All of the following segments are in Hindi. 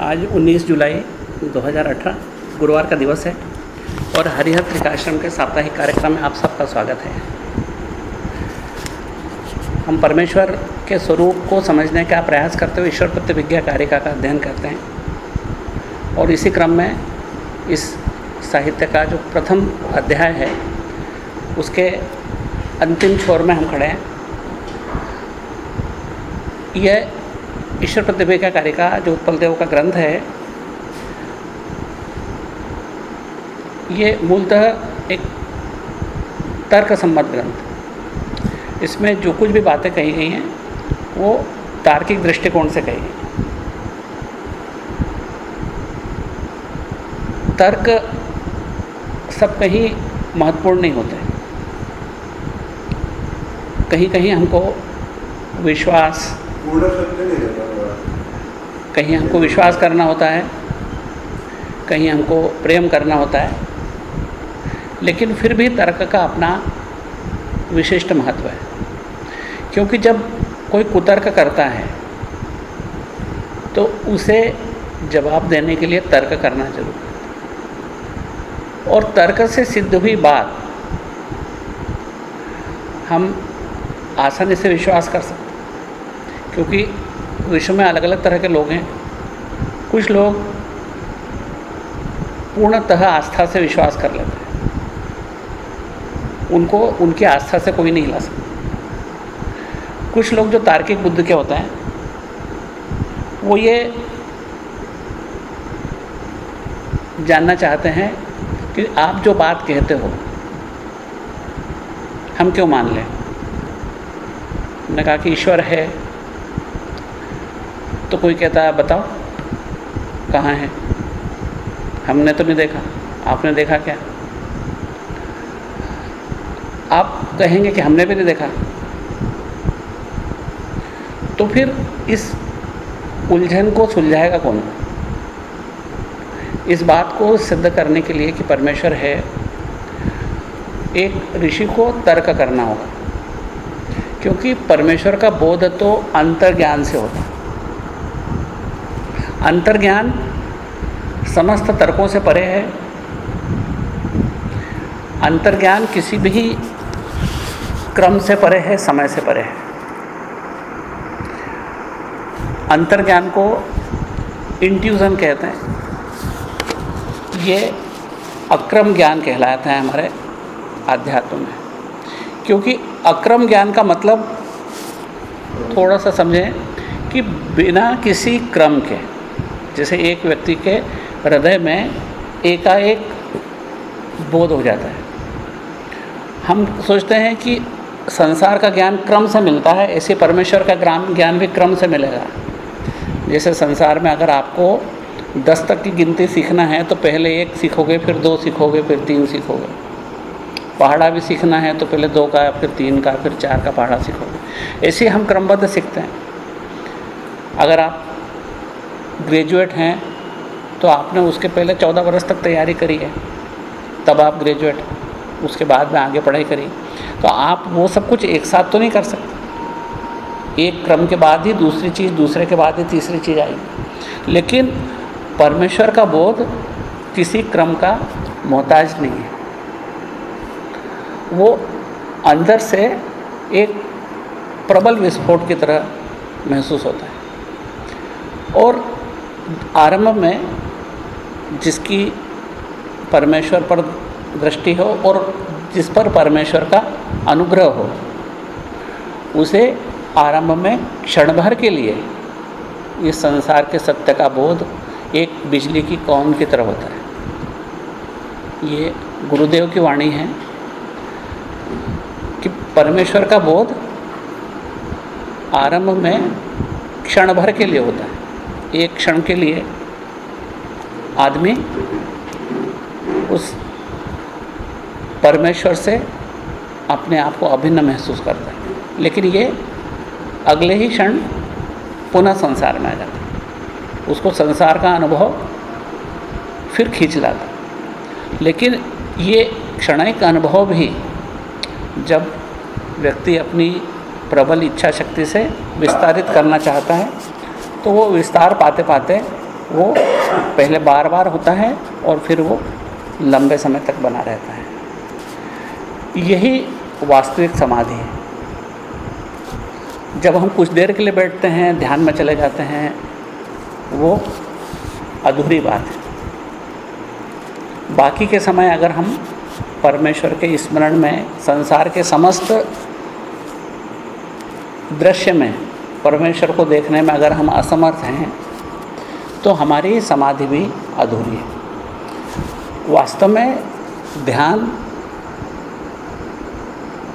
आज 19 जुलाई 2018 गुरुवार का दिवस है और हरिहर त्रिकाश्रम के साप्ताहिक कार्यक्रम में आप सबका स्वागत है। हम परमेश्वर के स्वरूप को समझने का प्रयास करते हुए ईश्वर प्रतिविज्ञा कारिका का अध्ययन करते हैं और इसी क्रम में इस साहित्य का जो प्रथम अध्याय है, उसके अंतिम छोर में हम खड़े हैं। यह ईश्वर प्रतिभिज्ञा कारिका जो उत्पल देव का ग्रंथ है, ये मूलतः एक तर्क सम्मत ग्रंथ। इसमें जो कुछ भी बातें कही गई हैं, वो तार्किक दृष्टिकोण से कही गई तर्क सब कहीं महत्वपूर्ण नहीं होते। कहीं कहीं हमको विश्वास पूर्ण नहीं कहीं हमको विश्वास करना होता है, कहीं हमको प्रेम करना होता है, लेकिन फिर भी तर्क का अपना विशिष्ट महत्व है। क्योंकि जब कोई कुतर्क करता है तो उसे जवाब देने के लिए तर्क करना ज़रूर और तर्क से सिद्ध हुई बात, हम आसानी से विश्वास कर सकते क्योंकि विश्व में अलग अलग तरह के लोग हैं। कुछ लोग पूर्णतः आस्था से विश्वास कर लेते हैं। उनको, उनकी आस्था से कोई नहीं हिला सकता। कुछ लोग जो तार्किक बुद्ध के होते हैं, वो ये जानना चाहते हैं कि आप जो बात कहते हो, हम क्यों मान लें? ने कहा कि ईश्वर है तो कोई कहता है, बताओ, कहाँ है? हमने तो नहीं देखा। आपने देखा क्या? आप कहेंगे कि हमने भी नहीं देखा। तो फिर इस उलझन को सुलझाएगा कौन? इस बात को सिद्ध करने के लिए कि परमेश्वर है, एक ऋषि को तर्क करना होगा। क्योंकि परमेश्वर का बोध तो अंतर्ज्ञान से होता अंतर्ज्ञान समस्त तर्कों से परे है। अंतर्ज्ञान किसी भी क्रम से परे है, समय से परे है। अंतर्ज्ञान को इंट्यूजन कहते हैं। ये अक्रम ज्ञान कहलाता है हमारे आध्यात्म में। क्योंकि अक्रम ज्ञान का मतलब थोड़ा सा समझें कि बिना किसी क्रम के जैसे एक व्यक्ति के हृदय में एकाएक बोध हो जाता है। हम सोचते हैं कि संसार का ज्ञान क्रम से मिलता है, ऐसे परमेश्वर का ज्ञान ज्ञान भी क्रम से मिलेगा। जैसे संसार में अगर आपको दस तक की गिनती सीखना है तो पहले एक सीखोगे, फिर दो सीखोगे, फिर तीन सीखोगे। पहाड़ा भी सीखना है तो पहले दो का, फिर तीन का, फिर चार का पहाड़ा सीखोगे। ऐसे हम क्रमबद्ध सीखते हैं। अगर आप ग्रेजुएट हैं तो आपने उसके पहले चौदह वर्ष तक तैयारी करी है। तब आप ग्रेजुएट उसके बाद में आगे पढ़ाई करी। तो आप वो सब कुछ एक साथ तो नहीं कर सकते। एक क्रम के बाद ही दूसरी चीज़, दूसरे के बाद ही तीसरी चीज़ आएगी लेकिन परमेश्वर का बोध किसी क्रम का मोहताज नहीं है। वो अंदर से एक प्रबल विस्फोट की तरह महसूस होता है। और आरंभ में जिसकी परमेश्वर पर दृष्टि हो और जिस पर परमेश्वर का अनुग्रह हो, उसे आरंभ में क्षण भर के लिए इस संसार के सत्य का बोध एक बिजली की कौन की तरह होता है। ये गुरुदेव की वाणी है कि परमेश्वर का बोध आरंभ में क्षण भर के लिए होता है। एक क्षण के लिए आदमी उस परमेश्वर से अपने आप को अभिन्न महसूस करता है। लेकिन ये अगले ही क्षण पुनः संसार में आ जाता है। उसको संसार का अनुभव फिर खींच लाता लेकिन ये क्षणिक अनुभव भी जब व्यक्ति अपनी प्रबल इच्छा शक्ति से विस्तारित करना चाहता है तो वो विस्तार पाते पाते वो पहले बार बार होता है और फिर वो लंबे समय तक बना रहता है। यही वास्तविक समाधि है। जब हम कुछ देर के लिए बैठते हैं, ध्यान में चले जाते हैं, वो अधूरी बात है। बाकी के समय अगर हम परमेश्वर के स्मरण में, संसार के समस्त दृश्य में परमेश्वर को देखने में अगर हम असमर्थ हैं तो हमारी समाधि भी अधूरी है। वास्तव में ध्यान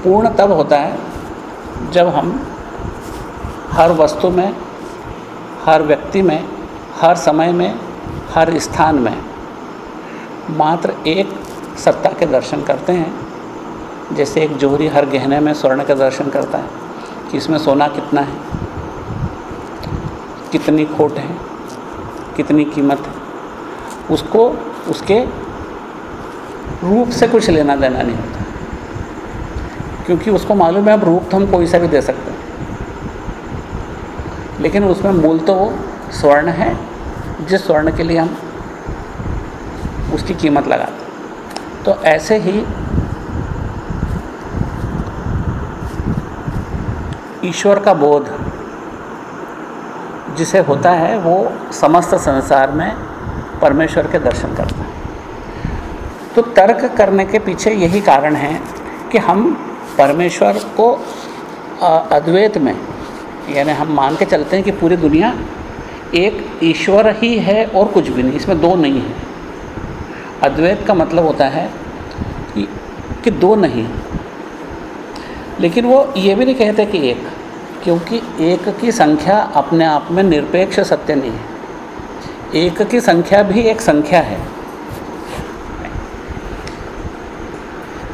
पूर्ण तब होता है जब हम हर वस्तु में, हर व्यक्ति में, हर समय में, हर स्थान में मात्र एक सत्ता के दर्शन करते हैं। जैसे एक जोहरी हर गहने में स्वर्ण का दर्शन करता है कि इसमें सोना कितना है? कितनी खोट है, कितनी कीमत है, उसको, उसके रूप से कुछ लेना देना नहीं होता। क्योंकि उसको मालूम है अब रूप तो हम कोई सा भी दे सकते हैं। लेकिन उसमें मूल तो वो स्वर्ण है, जिस स्वर्ण के लिए हम उसकी कीमत लगाते तो ऐसे ही ईश्वर का बोध जिसे होता है वो समस्त संसार में परमेश्वर के दर्शन करता है। तो तर्क करने के पीछे यही कारण है कि हम परमेश्वर को अद्वैत में यानी हम मान के चलते हैं कि पूरी दुनिया एक ईश्वर ही है और कुछ भी नहीं इसमें दो नहीं है। अद्वैत का मतलब होता है कि, कि दो नहीं। लेकिन वो ये भी नहीं कहते कि एक। क्योंकि एक की संख्या अपने आप में निरपेक्ष सत्य नहीं है। एक की संख्या भी एक संख्या है।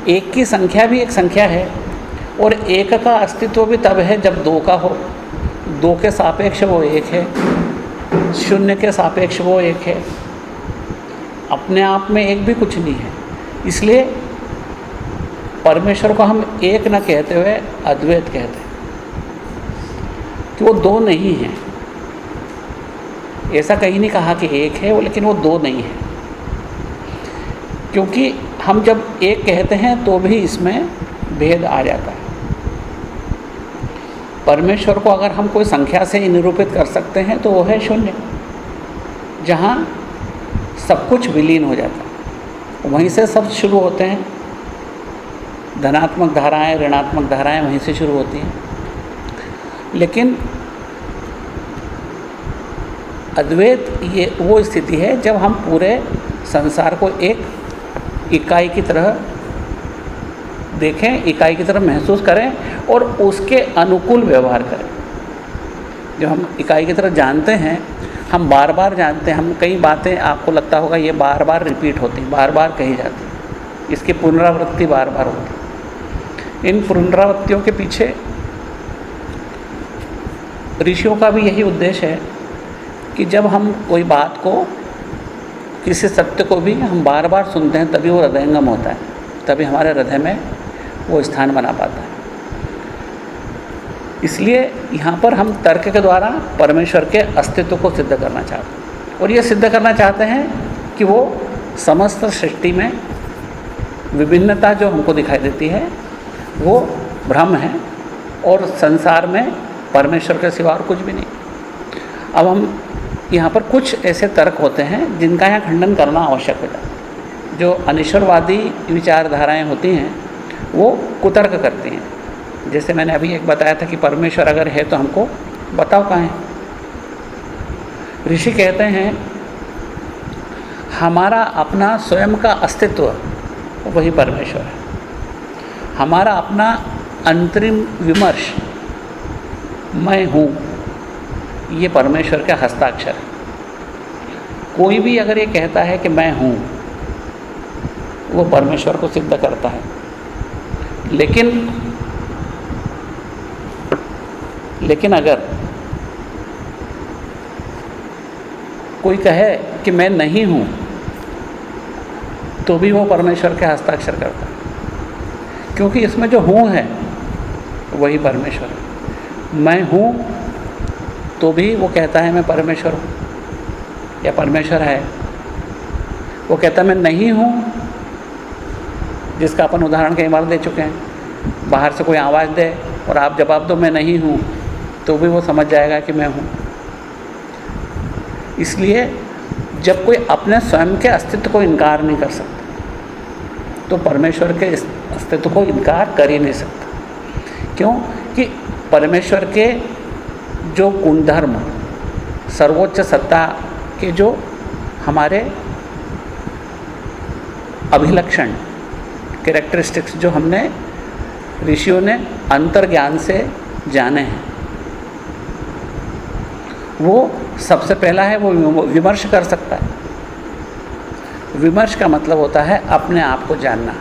एक की संख्या भी एक संख्या है और एक का अस्तित्व भी तब है जब दो का हो। दो के सापेक्ष वो एक है, शून्य के सापेक्ष वो एक है। अपने आप में एक भी कुछ नहीं है। इसलिए परमेश्वर को हम एक न कहते हुए अद्वैत कहते हैं। वो दो नहीं हैं। ऐसा कहीं नहीं कहा कि एक है, वो लेकिन वो दो नहीं है। क्योंकि हम जब एक कहते हैं तो भी इसमें भेद आ जाता है। परमेश्वर को अगर हम कोई संख्या से निरूपित कर सकते हैं तो वो है शून्य, जहाँ सब कुछ विलीन हो जाता है। वहीं से सब शुरू होते हैं। धनात्मक धाराएँ, ऋणात्मक धाराएँ वहीं से शुरू होती हैं। लेकिन अद्वैत ये वो स्थिति है जब हम पूरे संसार को एक इकाई की तरह देखें, इकाई की तरह महसूस करें और उसके अनुकूल व्यवहार करें। जब हम इकाई की तरह जानते हैं, हम बार बार जानते हैं, हम कई बातें, आपको लगता होगा ये बार बार रिपीट होती बार बार कही जाती। इसकी पुनरावृत्ति बार बार होती। इन पुनरावृत्तियों के पीछे ऋषियों का भी यही उद्देश्य है कि जब हम कोई बात को, किसी सत्य को भी हम बार बार सुनते हैं, तभी वो हृदयंगम होता है, तभी हमारे हृदय में वो स्थान बना पाता है। इसलिए यहाँ पर हम तर्क के द्वारा परमेश्वर के अस्तित्व को सिद्ध करना चाहते हैं। और ये सिद्ध करना चाहते हैं कि वो समस्त सृष्टि में विभिन्नता जो हमको दिखाई देती है, वो भ्रम है और संसार में परमेश्वर के सिवा और कुछ भी नहीं। अब हम यहाँ पर कुछ ऐसे तर्क होते हैं जिनका यहाँ खंडन करना आवश्यक होता है। जो अनिश्वरवादी विचारधाराएँ होती हैं, वो कुतर्क करती हैं। जैसे मैंने अभी एक बताया था कि परमेश्वर अगर है तो हमको बताओ कहाँ है? ऋषि कहते हैं, हमारा अपना स्वयं का अस्तित्व वही परमेश्वर है। हमारा अपना अंतरिम विमर्श मैं हूँ, ये परमेश्वर का हस्ताक्षर है। कोई भी अगर ये कहता है कि मैं हूँ, वो परमेश्वर को सिद्ध करता है। लेकिन लेकिन अगर कोई कहे कि मैं नहीं हूँ तो भी वो परमेश्वर के हस्ताक्षर करता है। क्योंकि इसमें जो हूँ है, वही परमेश्वर है। मैं हूँ तो भी वो कहता है मैं परमेश्वर हूँ, या परमेश्वर है। वो कहता है मैं नहीं हूँ, जिसका अपन उदाहरण कई बार दे चुके हैं, बाहर से कोई आवाज़ दे और आप जवाब दो, मैं नहीं हूँ तो भी वो समझ जाएगा कि मैं हूँ। इसलिए जब कोई अपने स्वयं के अस्तित्व को इनकार नहीं कर सकता तो परमेश्वर के अस्तित्व को इनकार कर ही नहीं सकता। क्यों? कि परमेश्वर के जो गुणधर्म, सर्वोच्च सत्ता के जो हमारे अभिलक्षण कैरेक्टरिस्टिक्स जो हमने ऋषियों ने अंतर्ज्ञान से जाने हैं, वो सबसे पहला है वो विमर्श कर सकता है। विमर्श का मतलब होता है अपने आप को जानना।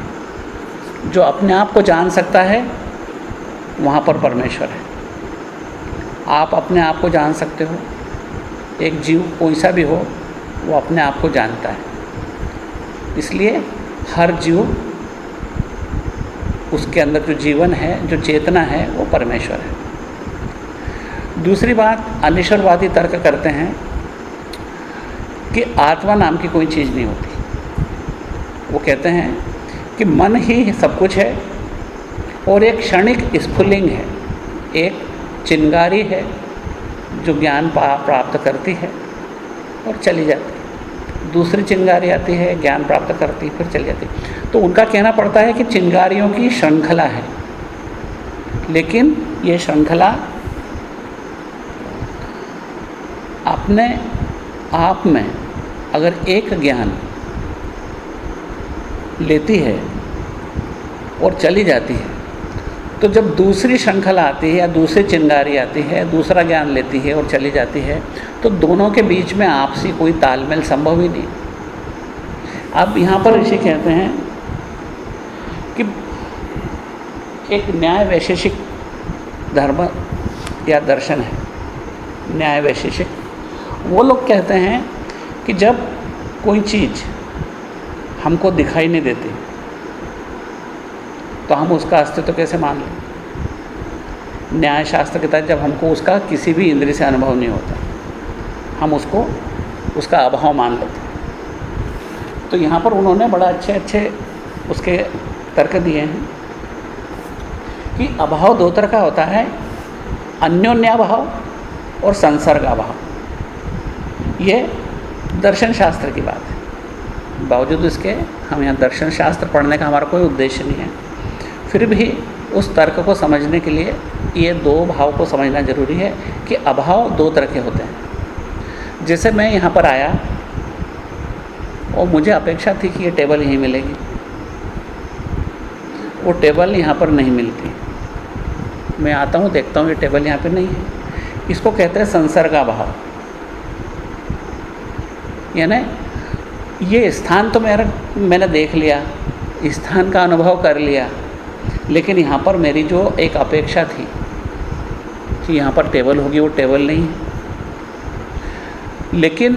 जो अपने आप को जान सकता है वहाँ पर परमेश्वर है। आप अपने आप को जान सकते हो। एक जीव कोई सा भी हो, वो अपने आप को जानता है। इसलिए हर जीव उसके अंदर जो जीवन है, जो चेतना है, वो परमेश्वर है। दूसरी बात अनिश्वरवादी तर्क करते हैं कि आत्मा नाम की कोई चीज़ नहीं होती। वो कहते हैं कि मन ही सब कुछ है और एक क्षणिक स्फुलिंग है, एक चिंगारी है जो ज्ञान प्राप्त करती है और चली जाती है। दूसरी चिंगारी आती है, ज्ञान प्राप्त करती है, फिर चली जाती है। तो उनका कहना पड़ता है कि चिंगारियों की श्रृंखला है, लेकिन ये श्रृंखला अपने आप में अगर एक ज्ञान लेती है और चली जाती है तो जब दूसरी श्रृंखला आती है या दूसरी चिंगारी आती है, दूसरा ज्ञान लेती है और चली जाती है तो दोनों के बीच में आपसी कोई तालमेल संभव ही नहीं। अब यहाँ पर ऋषि कहते हैं कि एक न्याय वैशेषिक धर्म या दर्शन है। न्याय वैशेषिक। वो लोग कहते हैं कि जब कोई चीज़ हमको दिखाई नहीं देती तो हम उसका अस्तित्व कैसे मान लें? न्याय शास्त्र के तहत जब हमको उसका किसी भी इंद्रिय से अनुभव नहीं होता, हम उसको, उसका अभाव मान लेते तो यहाँ पर उन्होंने बड़ा अच्छे अच्छे उसके तर्क दिए हैं कि अभाव दो तरह का होता है अन्योन्याभाव और संसर्ग अभाव। ये दर्शन शास्त्र की बात है। बावजूद इसके, हम यहाँ दर्शन शास्त्र पढ़ने का हमारा कोई उद्देश्य नहीं है। फिर भी उस तर्क को समझने के लिए ये दो भाव को समझना ज़रूरी है कि अभाव दो तरह के होते हैं। जैसे मैं यहाँ पर आया, और मुझे अपेक्षा थी कि ये टेबल यहीं मिलेगी। वो टेबल यहाँ पर नहीं मिलती। मैं आता हूँ, देखता हूँ ये टेबल यहाँ पर नहीं है। इसको कहते हैं संसर्ग भाव यानी ये स्थान तो मेरा, मैंने देख लिया, स्थान का अनुभव कर लिया। लेकिन यहाँ पर मेरी जो एक अपेक्षा थी कि यहाँ पर टेबल होगी, वो टेबल नहीं है। लेकिन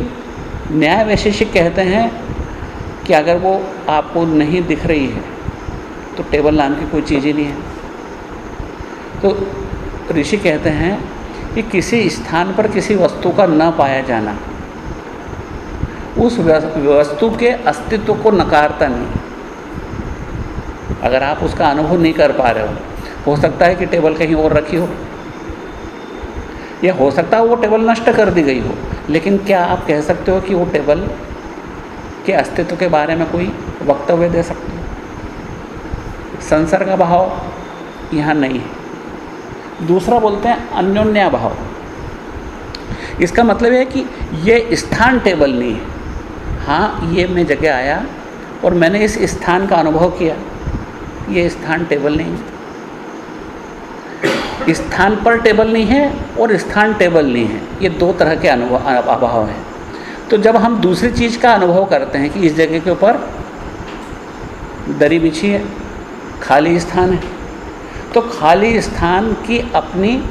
न्याय वैशेषिक कहते हैं कि अगर वो आपको नहीं दिख रही है तो टेबल नाम की कोई चीज़ ही नहीं है। तो ऋषि कहते हैं कि किसी स्थान पर किसी वस्तु का न पाया जाना, उस वस्तु के अस्तित्व को नकारता नहीं। अगर आप उसका अनुभव नहीं कर पा रहे हो हो सकता है कि टेबल कहीं और रखी हो। या हो सकता है वो टेबल नष्ट कर दी गई हो, लेकिन क्या आप कह सकते हो कि वो टेबल के अस्तित्व के बारे में कोई वक्तव्य दे सकते हो? संसर्ग भाव यहाँ नहीं है। दूसरा बोलते हैं अन्योन्या भाव इसका मतलब है कि ये स्थान टेबल नहीं है। हाँ ये मैं जगह आया और मैंने इस स्थान का अनुभव किया। ये स्थान टेबल नहीं स्थान पर टेबल नहीं है और स्थान टेबल नहीं है। ये दो तरह के अनुभव, अभाव हैं। तो जब हम दूसरी चीज़ का अनुभव करते हैं कि इस जगह के ऊपर दरी बिछी है, खाली स्थान है तो खाली स्थान की अपनी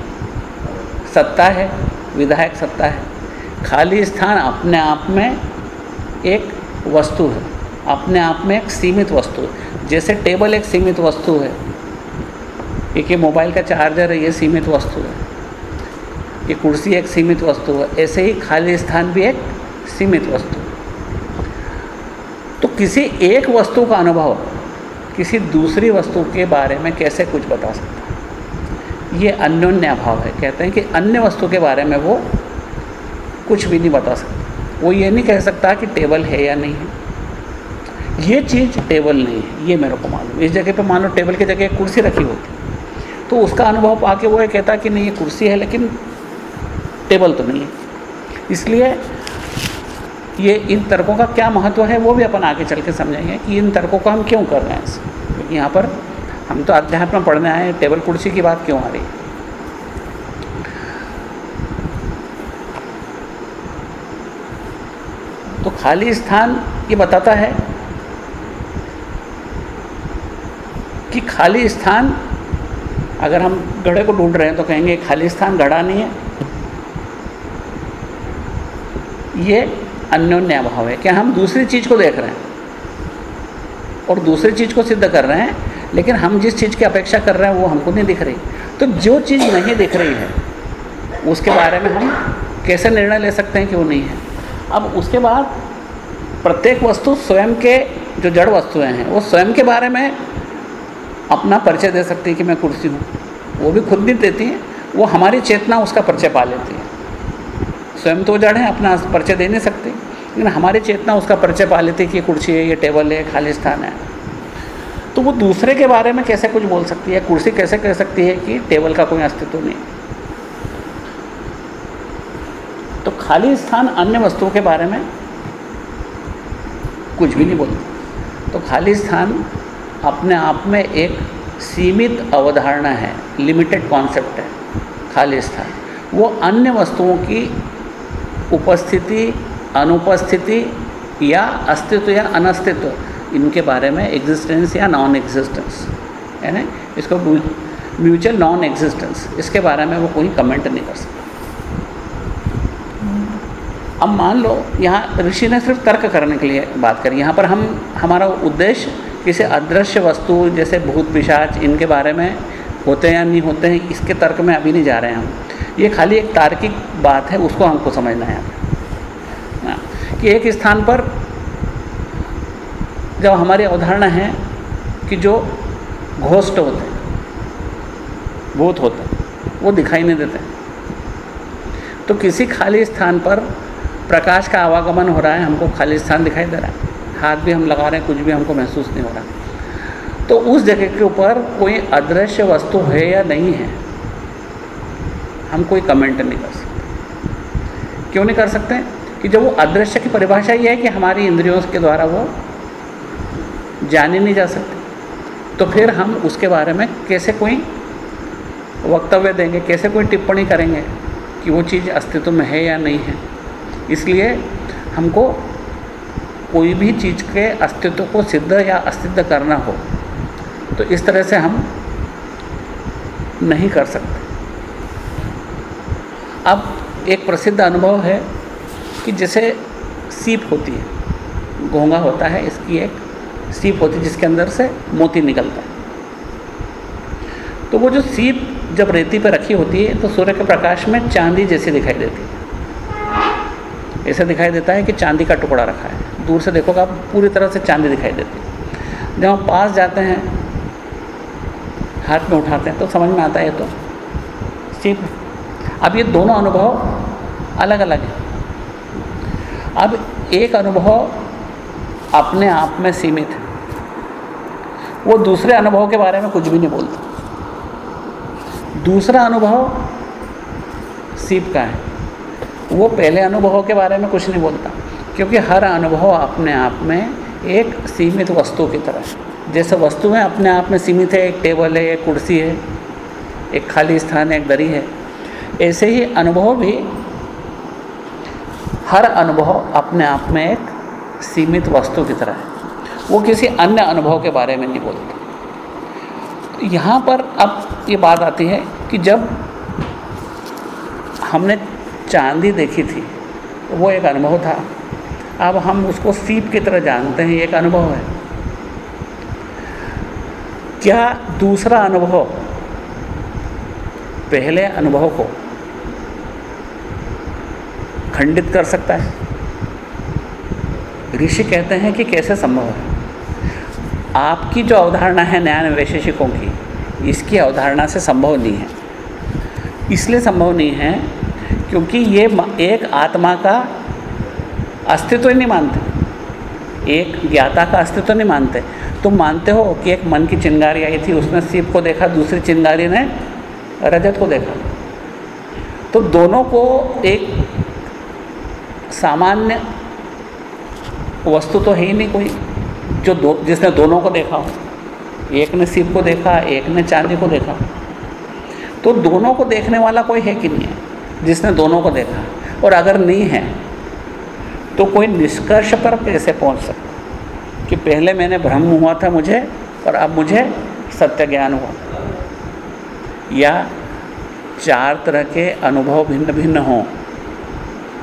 सत्ता है, विधायक सत्ता है। खाली स्थान अपने आप में एक वस्तु है, अपने आप में एक सीमित वस्तु है। जैसे टेबल एक सीमित वस्तु है, एक ये मोबाइल का चार्जर है, ये सीमित वस्तु है, ये कुर्सी एक सीमित वस्तु है, ऐसे ही खाली स्थान भी एक सीमित वस्तु तो किसी एक वस्तु का अनुभव, किसी दूसरी वस्तु के बारे में कैसे कुछ बता सकता है? ये अन्योन्य अभाव है, कहते हैं कि अन्य वस्तु के बारे में वो कुछ भी नहीं बता सकता। वो ये नहीं कह सकता कि टेबल है या नहीं है। ये चीज़ टेबल नहीं है, ये मेरे को मालूम इस जगह पे मान लो टेबल की जगह कुर्सी रखी होती तो उसका अनुभव पाके वो ये कहता कि नहीं, ये कुर्सी है, लेकिन टेबल तो नहीं है। इसलिए ये इन तर्कों का क्या महत्व है, वो भी अपन आगे चल के समझेंगे कि इन तर्कों को हम क्यों कर रहे हैं क्योंकि यहाँ पर हम तो अध्यात्म पढ़ने आए हैं, टेबल कुर्सी की बात क्यों आ रही है? तो खाली स्थान ये बताता है कि खाली स्थान, अगर हम घड़े को ढूंढ रहे हैं तो कहेंगे खाली स्थान घड़ा नहीं है। ये अन्योन्य अभाव है। क्या हम दूसरी चीज़ को देख रहे हैं? और दूसरी चीज़ को सिद्ध कर रहे हैं, लेकिन हम जिस चीज़ की अपेक्षा कर रहे हैं, वो हमको नहीं दिख रही। तो जो चीज़ नहीं दिख रही है, उसके बारे में हम कैसे निर्णय ले सकते हैं कि वो नहीं है? अब उसके बाद प्रत्येक वस्तु स्वयं के, जो जड़ वस्तुएँ हैं, वो स्वयं के बारे में अपना परिचय दे सकती है कि मैं कुर्सी हूँ। वो भी खुद भी देती हैं, वो हमारी चेतना उसका परिचय पा लेती है। स्वयं तो जड़ है, अपना परिचय दे नहीं सकती। लेकिन हमारी चेतना उसका परिचय पा लेती है कि ये कुर्सी है, ये टेबल है, खाली स्थान है। तो वो दूसरे के बारे में कैसे कुछ बोल सकती है? कुर्सी कैसे कह सकती है कि टेबल का कोई अस्तित्व नहीं? तो खाली स्थान अन्य वस्तुओं के बारे में कुछ भी नहीं बोलता। तो खाली स्थान अपने आप में एक सीमित अवधारणा है लिमिटेड कॉन्सेप्ट है, खाली स्थान। वो अन्य वस्तुओं की उपस्थिति, अनुपस्थिति या अस्तित्व या अनस्तित्व, इनके बारे में एग्जिस्टेंस या नॉन एग्जिस्टेंस है ना? इसको म्यूचुअल नॉन एग्जिस्टेंस इसके बारे में वो कोई कमेंट नहीं कर सकता। अब मान लो, यहाँ ऋषि ने सिर्फ़ तर्क करने के लिए बात करी। यहाँ पर हम, हमारा उद्देश्य किसी अदृश्य वस्तु जैसे भूत पिशाच इनके बारे में होते हैं या नहीं होते हैं इसके तर्क में अभी नहीं जा रहे हैं हम। ये खाली एक तार्किक बात है उसको हमको समझना है। हाँ, कि एक स्थान पर जब हमारी अवधारणा है कि जो घोष्ट होते हैं भूत होते हैं वो दिखाई नहीं देते। तो किसी खाली स्थान पर प्रकाश का आवागमन हो रहा है हमको खाली स्थान दिखाई दे रहा है। हाथ भी हम लगा रहे हैं, कुछ भी हमको महसूस नहीं हो रहा। तो उस जगह के ऊपर कोई अदृश्य वस्तु है या नहीं है, हम कोई कमेंट नहीं कर सकते। क्यों नहीं कर सकते? कि जब वो अदृश्य की परिभाषा ये है कि हमारी इंद्रियों के द्वारा वो जानी नहीं जा सकती तो फिर हम उसके बारे में कैसे कोई वक्तव्य देंगे, कैसे कोई टिप्पणी करेंगे कि वो चीज़ अस्तित्व में है या नहीं है। इसलिए हमको कोई भी चीज़ के अस्तित्व को सिद्ध या असिद्ध करना हो तो इस तरह से हम नहीं कर सकते। अब एक प्रसिद्ध अनुभव है कि जैसे सीप होती है घोंगा होता है, इसकी एक सीप होती है जिसके अंदर से मोती निकलता है। तो वो जो सीप जब रेती पर रखी होती है तो सूर्य के प्रकाश में चांदी जैसी दिखाई देती है। ऐसा दिखाई देता है कि चांदी का टुकड़ा रखा है। दूर से देखोगे आप पूरी तरह से चांदी दिखाई देती है। जब हम पास जाते हैं, हाथ में उठाते हैं तो समझ में आता है तो सीप अब ये दोनों अनुभव अलग अलग हैं। अब एक अनुभव अपने आप में सीमित है। वो दूसरे अनुभव के बारे में कुछ भी नहीं बोलता। दूसरा अनुभव सीप का है। वो पहले अनुभव के बारे में कुछ नहीं बोलता। क्योंकि हर अनुभव अपने आप में एक सीमित वस्तु की तरह है। जैसे वस्तुएँ अपने आप में सीमित है, एक टेबल है, एक कुर्सी है, एक खाली स्थान है, एक दरी है। ऐसे ही अनुभव भी, हर अनुभव अपने आप में एक सीमित वस्तु की तरह है। वो किसी अन्य अनुभव के बारे में नहीं बोलता। यहाँ पर अब ये बात आती है कि जब हमने चांदी देखी थी, वो एक अनुभव था। अब हम उसको सीप की तरह जानते हैं, एक अनुभव है। क्या दूसरा अनुभव? पहले अनुभव को खंडित कर सकता है। ऋषि कहते हैं कि कैसे संभव है? आपकी जो अवधारणा है न्याय वैशेषिकों की, इसकी अवधारणा से संभव नहीं है। इसलिए संभव नहीं है क्योंकि ये एक आत्मा का अस्तित्व ही नहीं मानते। एक ज्ञाता का अस्तित्व नहीं मानते। तुम मानते हो कि एक मन की चिंगारी आई थी, उसने शिव को देखा, दूसरी चिंगारी ने रजत को देखा। तो दोनों को एक सामान्य वस्तु तो है ही नहीं कोई, जो दो, जिसने दोनों को देखा हो। एक ने शिव को देखा, एक ने चांदी को देखा। तो दोनों को देखने वाला कोई है कि नहीं है? जिसने दोनों को देखा। और अगर नहीं है तो कोई निष्कर्ष पर कैसे पहुँच सकता? कि पहले मैंने भ्रम हुआ था मुझे और अब मुझे सत्य ज्ञान हुआ। या चार तरह के अनुभव भिन्न भिन्न हों,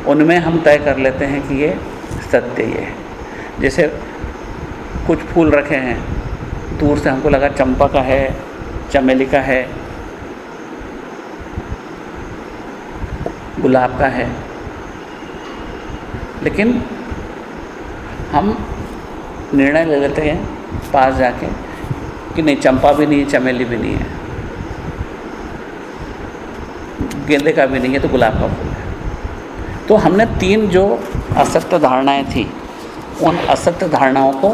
उनमें हम तय कर लेते हैं कि ये सत्य ये है। जैसे कुछ फूल रखे हैं, दूर से हमको लगा चंपा का है, चमेली का है, गुलाब का है। लेकिन हम निर्णय ले लेते हैं पास जाके कि नहीं, चंपा भी नहीं है, चमेली भी नहीं है। गेंदे का भी नहीं है तो गुलाब का फूल है। तो हमने तीन जो असत्य धारणाएँ थी, उन असत्य धारणाओं को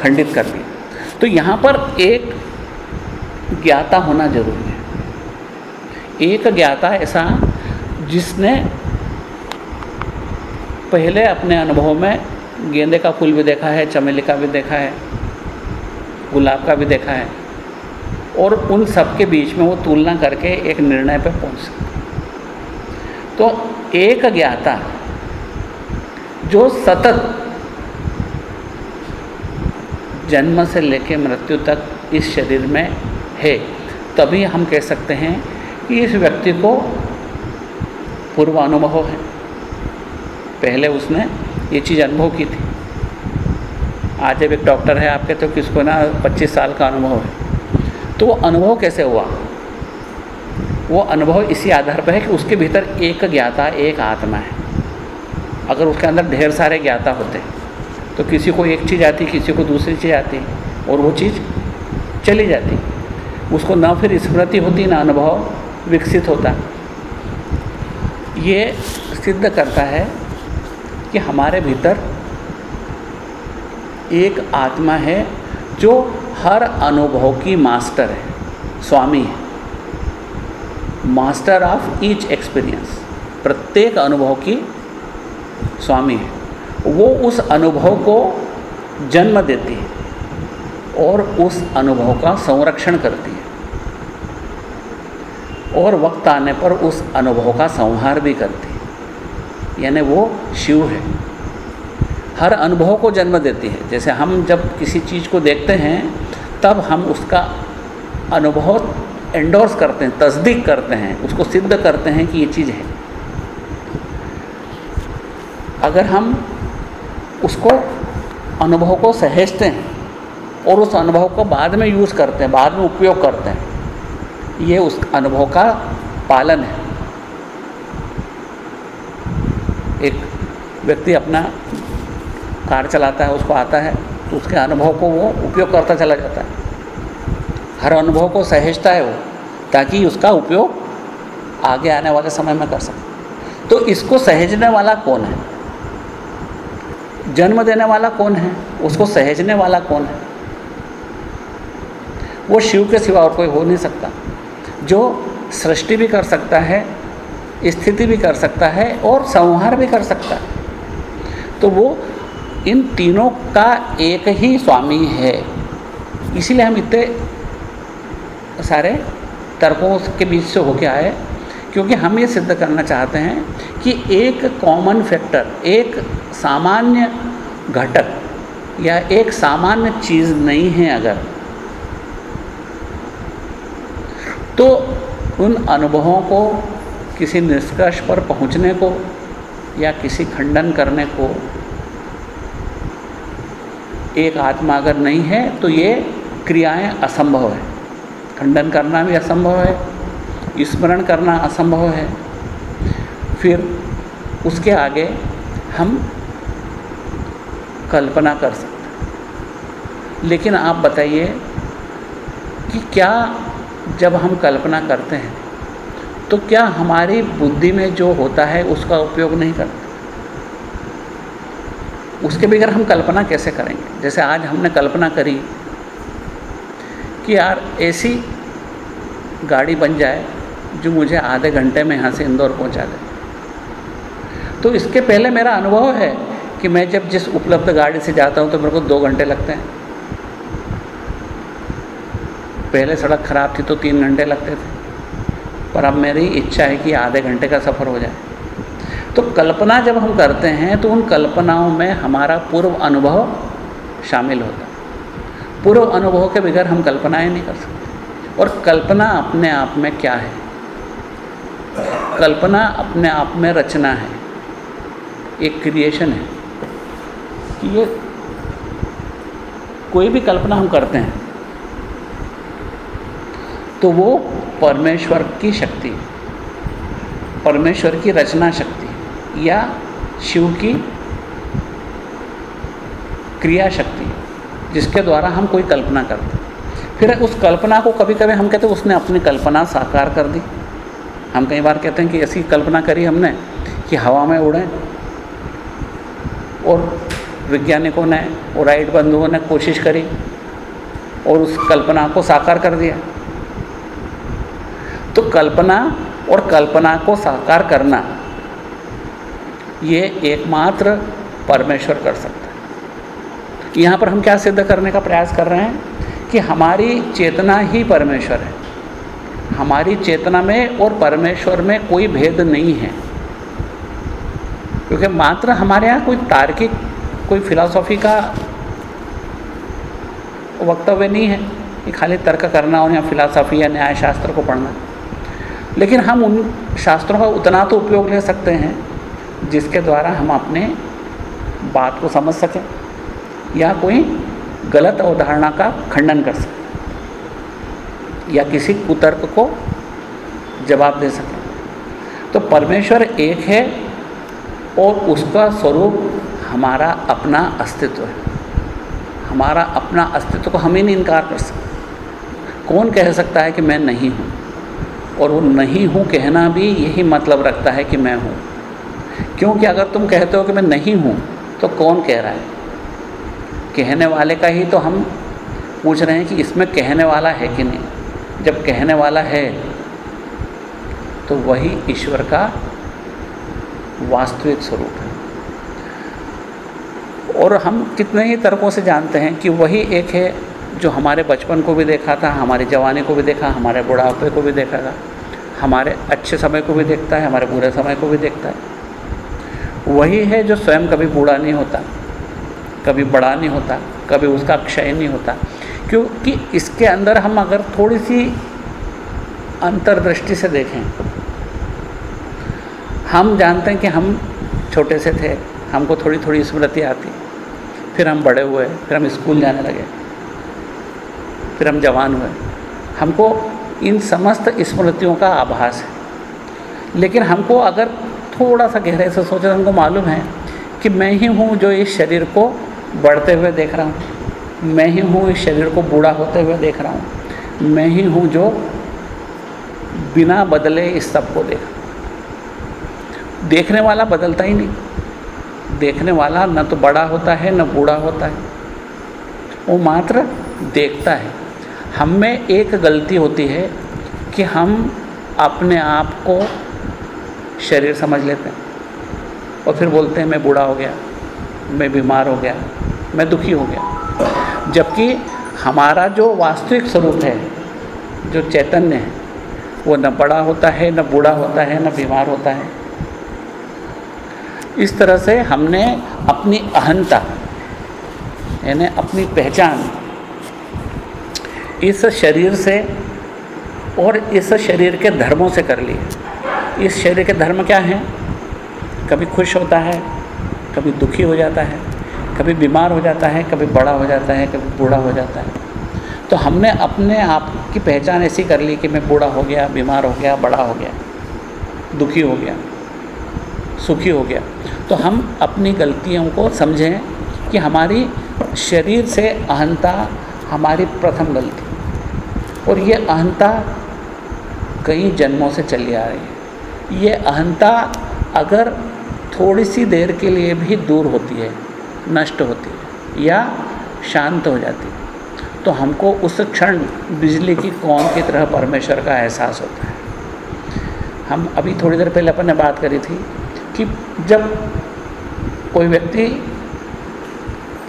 खंडित कर दिया तो यहाँ पर एक ज्ञाता होना ज़रूरी है। एक ज्ञाता ऐसा जिसने पहले अपने अनुभव में गेंदे का फूल भी देखा है, चमेली का भी देखा है, गुलाब का भी देखा है, और उन सब के बीच में वो तुलना करके एक निर्णय पर पहुँच सकता तो एक ज्ञाता जो सतत जन्म से लेकर मृत्यु तक इस शरीर में है, तभी हम कह सकते हैं कि इस व्यक्ति को पूर्व अनुभव है। पहले उसने ये चीज़ अनुभव की थी। आज जब एक डॉक्टर है आपके तो किसको ना 25 साल का अनुभव है। तो वो अनुभव कैसे हुआ? वो अनुभव इसी आधार पर है कि उसके भीतर एक ज्ञाता, एक आत्मा है। अगर उसके अंदर ढेर सारे ज्ञाता होते तो किसी को एक चीज़ आती, किसी को दूसरी चीज़ आती और वो चीज़ चली जाती। उसको ना फिर स्मृति होती, ना अनुभव विकसित होता। ये सिद्ध करता है कि हमारे भीतर एक आत्मा है जो हर अनुभव की मास्टर है, स्वामी है। मास्टर ऑफ़ ईच एक्सपीरियंस, प्रत्येक अनुभव की स्वामी है। वो उस अनुभव को जन्म देती है और उस अनुभव का संरक्षण करती है। और वक्त आने पर उस अनुभव का संहार भी करती है। यानी वो शिव है। हर अनुभव को जन्म देती है। जैसे हम जब किसी चीज़ को देखते हैं, तब हम उसका अनुभव एंडोर्स करते हैं, तस्दीक करते हैं, उसको सिद्ध करते हैं कि ये चीज़ है। अगर हम उसको अनुभव को सहेजते हैं और उस अनुभव को बाद में यूज़ करते हैं, बाद में उपयोग करते हैं ये उस अनुभव का पालन है। एक व्यक्ति अपना कार चलाता है, उसको आता है तो उसके अनुभव को वो उपयोग करता चला जाता है। हर अनुभव को सहेजता है वो, ताकि उसका उपयोग आगे आने वाले समय में कर सके। तो इसको सहेजने वाला कौन है? जन्म देने वाला कौन है? उसको सहेजने वाला कौन है? वो शिव के सिवा और कोई हो नहीं सकता। जो सृष्टि भी कर सकता है, स्थिति भी कर सकता है और संहार भी कर सकता है। तो वो इन तीनों का एक ही स्वामी है। इसीलिए हम इतने सारे तर्कों के बीच से होके आए, क्योंकि हम ये सिद्ध करना चाहते हैं कि एक कॉमन फैक्टर एक सामान्य घटक या एक सामान्य चीज़ नहीं है अगर तो उन अनुभवों को किसी निष्कर्ष पर पहुँचने को या किसी खंडन करने को एक आत्मा अगर नहीं है तो ये क्रियाएँ असंभव है। खंडन करना भी असंभव है, स्मरण करना असंभव है। फिर उसके आगे हम कल्पना कर सकते लेकिन आप बताइए कि क्या जब हम कल्पना करते हैं तो क्या हमारी बुद्धि में जो होता है, उसका उपयोग नहीं करते? उसके बगैर हम कल्पना कैसे करेंगे? जैसे आज हमने कल्पना करी कि यार ऐसी गाड़ी बन जाए, जो मुझे आधे घंटे में यहाँ से इंदौर पहुँचा दे। तो इसके पहले मेरा अनुभव है कि मैं जब जिस उपलब्ध गाड़ी से जाता हूँ तो मेरे को दो घंटे लगते हैं। पहले सड़क ख़राब थी तो तीन घंटे लगते थे। पर अब मेरी इच्छा है कि आधे घंटे का सफ़र हो जाए। तो कल्पना जब हम करते हैं तो उन कल्पनाओं में हमारा पूर्व अनुभव शामिल होता है। पूर्व अनुभव के बगैर हम कल्पनाएँ नहीं कर सकते। और कल्पना अपने आप में क्या है? कल्पना अपने आप में रचना है। एक क्रिएशन है। कि ये कोई भी कल्पना हम करते हैं तो वो परमेश्वर की शक्ति परमेश्वर की रचना शक्ति या शिव की क्रिया शक्ति जिसके द्वारा हम कोई कल्पना करते फिर उस कल्पना को कभी कभी हम कहते हैं, उसने अपनी कल्पना साकार कर दी। हम कई बार कहते हैं कि ऐसी कल्पना करी हमने कि हवा में उड़ें और वैज्ञानिकों ने और राइट बंधुओं ने कोशिश करी और उस कल्पना को साकार कर दिया। तो कल्पना और कल्पना को साकार करना, ये एकमात्र परमेश्वर कर सकता है। यहाँ पर हम क्या सिद्ध करने का प्रयास कर रहे हैं कि हमारी चेतना ही परमेश्वर है। हमारी चेतना में और परमेश्वर में कोई भेद नहीं है। क्योंकि मात्र हमारे यहाँ कोई तार्किक, कोई फिलॉसफी का वक्तव्य नहीं है कि खाली तर्क करना और या फिलॉसफी या न्याय शास्त्र को पढ़ना। लेकिन हम उन शास्त्रों का उतना तो उपयोग ले सकते हैं, जिसके द्वारा हम अपने बात को समझ सकें, या कोई गलत अवधारणा का खंडन कर सकें, या किसी कुतर्क को जवाब दे सकें। तो परमेश्वर एक है और उसका स्वरूप हमारा अपना अस्तित्व है। हमारा अपना अस्तित्व को हम ही नहीं इनकार कर सकते। कौन कह सकता है कि मैं नहीं हूँ? और वो नहीं हूँ कहना भी यही मतलब रखता है कि मैं हूँ। क्योंकि अगर तुम कहते हो कि मैं नहीं हूँ तो कौन कह रहा है? कहने वाले का ही तो हम पूछ रहे हैं कि इसमें कहने वाला है कि नहीं। जब कहने वाला है तो वही ईश्वर का वास्तविक स्वरूप है। और हम कितने ही तर्कों से जानते हैं कि वही एक है जो हमारे बचपन को भी देखा था, हमारी जवानी को भी देखा, हमारे बुढ़ापे को भी देखा था, हमारे अच्छे समय को भी देखता है, हमारे बुरे समय को भी देखता है। वही है जो स्वयं कभी बूढ़ा नहीं होता, कभी बड़ा नहीं होता, कभी उसका क्षय नहीं होता। क्योंकि इसके अंदर हम अगर थोड़ी सी अंतर्दृष्टि से देखें, हम जानते हैं कि हम छोटे से थे, हमको थोड़ी थोड़ी स्मृति आती, फिर हम बड़े हुए, फिर हम स्कूल जाने लगे। फिर हम जवान हुए। हमको इन समस्त स्मृतियों का आभास है। लेकिन हमको अगर थोड़ा सा गहरे से सोचे तो हमको मालूम है कि मैं ही हूँ जो इस शरीर को बढ़ते हुए देख रहा हूँ। मैं ही हूँ इस शरीर को बूढ़ा होते हुए देख रहा हूँ। मैं ही हूँ जो बिना बदले इस सबको देख देखने वाला बदलता ही नहीं। देखने वाला न तो बड़ा होता है, न बूढ़ा होता है। वो मात्र देखता है। हम में एक गलती होती है कि हम अपने आप को शरीर समझ लेते हैं और फिर बोलते हैं, मैं बूढ़ा हो गया, मैं बीमार हो गया, मैं दुखी हो गया। जबकि हमारा जो वास्तविक स्वरूप है, जो चैतन्य है, वो न बड़ा होता है, न बूढ़ा होता है, न बीमार होता है। इस तरह से हमने अपनी अहंता, यानी अपनी पहचान इस शरीर से और इस शरीर के धर्मों से कर लिए। इस शरीर के धर्म क्या हैं? कभी खुश होता है, कभी दुखी हो जाता है, कभी बीमार हो जाता है, कभी बड़ा हो जाता है, कभी बूढ़ा हो जाता है। तो हमने अपने आप की पहचान ऐसी कर ली कि मैं बूढ़ा हो गया, बीमार हो गया, बड़ा हो गया, दुखी हो गया, सुखी हो गया। तो हम अपनी गलतियों को समझें कि हमारी शरीर से अहंता हमारी प्रथम गलती। और ये अहंता कई जन्मों से चली आ रही है। ये अहंता अगर थोड़ी सी देर के लिए भी दूर होती है, नष्ट होती है या शांत हो जाती है तो हमको उस क्षण बिजली की कौन की तरह परमेश्वर का एहसास होता है। हम अभी थोड़ी देर पहले अपन ने बात करी थी कि जब कोई व्यक्ति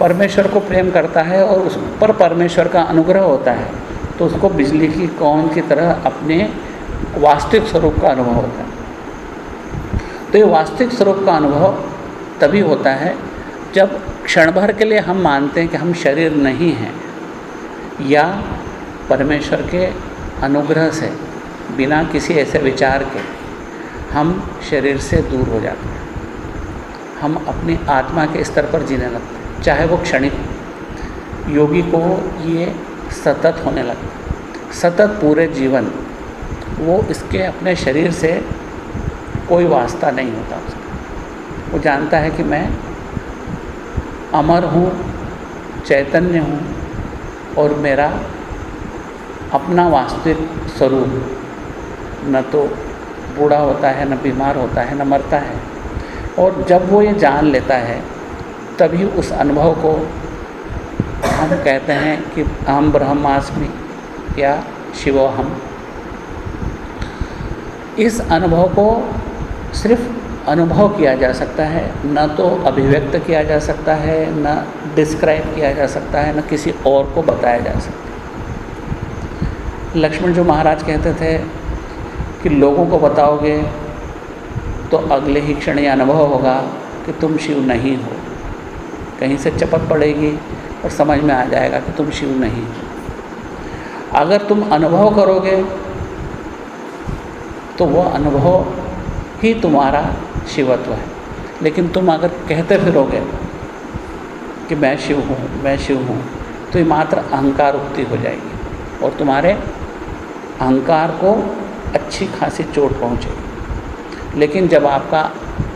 परमेश्वर को प्रेम करता है और उस पर परमेश्वर का अनुग्रह होता है तो उसको बिजली की कौन की तरह अपने वास्तविक स्वरूप का अनुभव होता है। तो ये वास्तविक स्वरूप का अनुभव तभी होता है जब क्षण भर के लिए हम मानते हैं कि हम शरीर नहीं हैं या परमेश्वर के अनुग्रह से, बिना किसी ऐसे विचार के हम शरीर से दूर हो जाते हैं। हम अपनी आत्मा के स्तर पर जीने लगते हैं, चाहे वो क्षणिक योगी को ये सतत होने लगता सतत पूरे जीवन, वो इसके अपने शरीर से कोई वास्ता नहीं होता उसका। वो जानता है कि मैं अमर हूँ, चैतन्य हूँ और मेरा अपना वास्तविक स्वरूप न तो बूढ़ा होता है, न बीमार होता है, न मरता है। और जब वो ये जान लेता है, तभी उस अनुभव को हम कहते हैं कि हम ब्रह्मास्मि या शिवो हम इस अनुभव को सिर्फ़ अनुभव किया जा सकता है, न तो अभिव्यक्त किया जा सकता है, न डिस्क्राइब किया जा सकता है, न किसी और को बताया जा सकता लक्ष्मण जो महाराज कहते थे कि लोगों को बताओगे तो अगले ही क्षण यह अनुभव होगा कि तुम शिव नहीं हो। कहीं से चपत पड़ेगी और समझ में आ जाएगा कि तुम शिव नहीं हो। अगर तुम अनुभव करोगे तो वह अनुभव ही तुम्हारा शिवत्व है। लेकिन तुम अगर कहते फिरोगे कि मैं शिव हूँ, मैं शिव हूँ तो ये मात्र अहंकार उक्ति हो जाएगी और तुम्हारे अहंकार को अच्छी खासी चोट पहुँचेगी। लेकिन जब आपका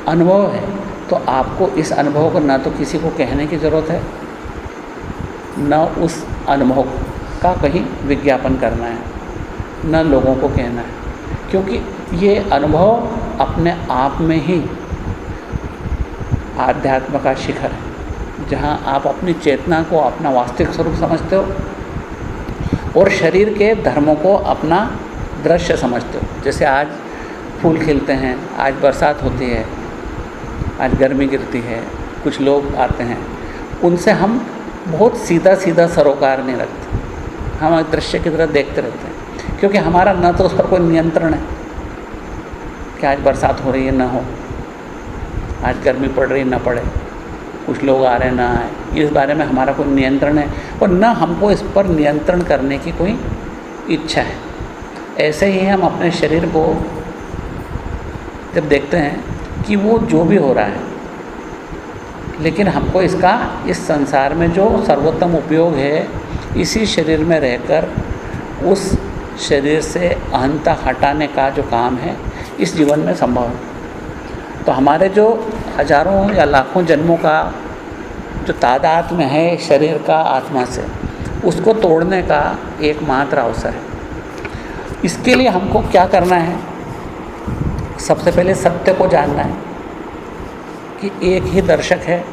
अनुभव है तो आपको इस अनुभव को ना तो किसी को कहने की ज़रूरत है न उस अनुभव का कहीं विज्ञापन करना है, न लोगों को कहना है। क्योंकि ये अनुभव अपने आप में ही आध्यात्म का शिखर है, जहाँ आप अपनी चेतना को अपना वास्तविक स्वरूप समझते हो और शरीर के धर्मों को अपना दृश्य समझते हो। जैसे आज फूल खिलते हैं, आज बरसात होती है, आज गर्मी गिरती है, कुछ लोग आते हैं, उनसे हम बहुत सीधा सीधा सरोकार नहीं रखते हम एक दृश्य की तरह देखते रहते हैं, क्योंकि हमारा न तो उस पर कोई नियंत्रण है। कि आज बरसात हो रही है? ना हो। आज गर्मी पड़ रही है? ना पड़े। कुछ लोग आ रहे हैं? ना आए। इस बारे में हमारा कोई नियंत्रण है? और न हमको इस पर नियंत्रण करने की कोई इच्छा है। ऐसे ही हम अपने शरीर को जब देखते हैं कि वो जो भी हो रहा है लेकिन हमको इसका, इस संसार में जो सर्वोत्तम उपयोग है, इसी शरीर में रहकर, उस शरीर से अहंता हटाने का जो काम है, इस जीवन में संभव है। तो हमारे जो हज़ारों या लाखों जन्मों का जो तादाद में है शरीर का, आत्मा से, उसको तोड़ने का एकमात्र अवसर है। इसके लिए हमको क्या करना है? सबसे पहले सत्य को जानना है। कि एक ही दर्शक है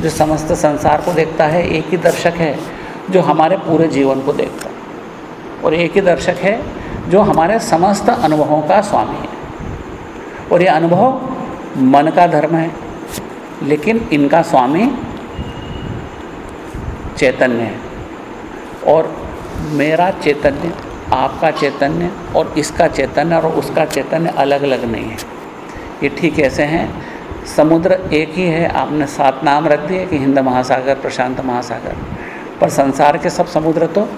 जो समस्त संसार को देखता है, एक ही दर्शक है जो हमारे पूरे जीवन को देखता है। और एक ही दर्शक है जो हमारे समस्त अनुभवों का स्वामी है। और ये अनुभव मन का धर्म है, लेकिन इनका स्वामी चैतन्य है। और मेरा चैतन्य, आपका चैतन्य और इसका चैतन्य और उसका चैतन्य अलग अलग नहीं है। ये ठीक ऐसे हैं समुद्र एक ही है, आपने सात नाम रख दिए कि हिंद महासागर, प्रशांत महासागर। पर संसार के सब समुद्र तो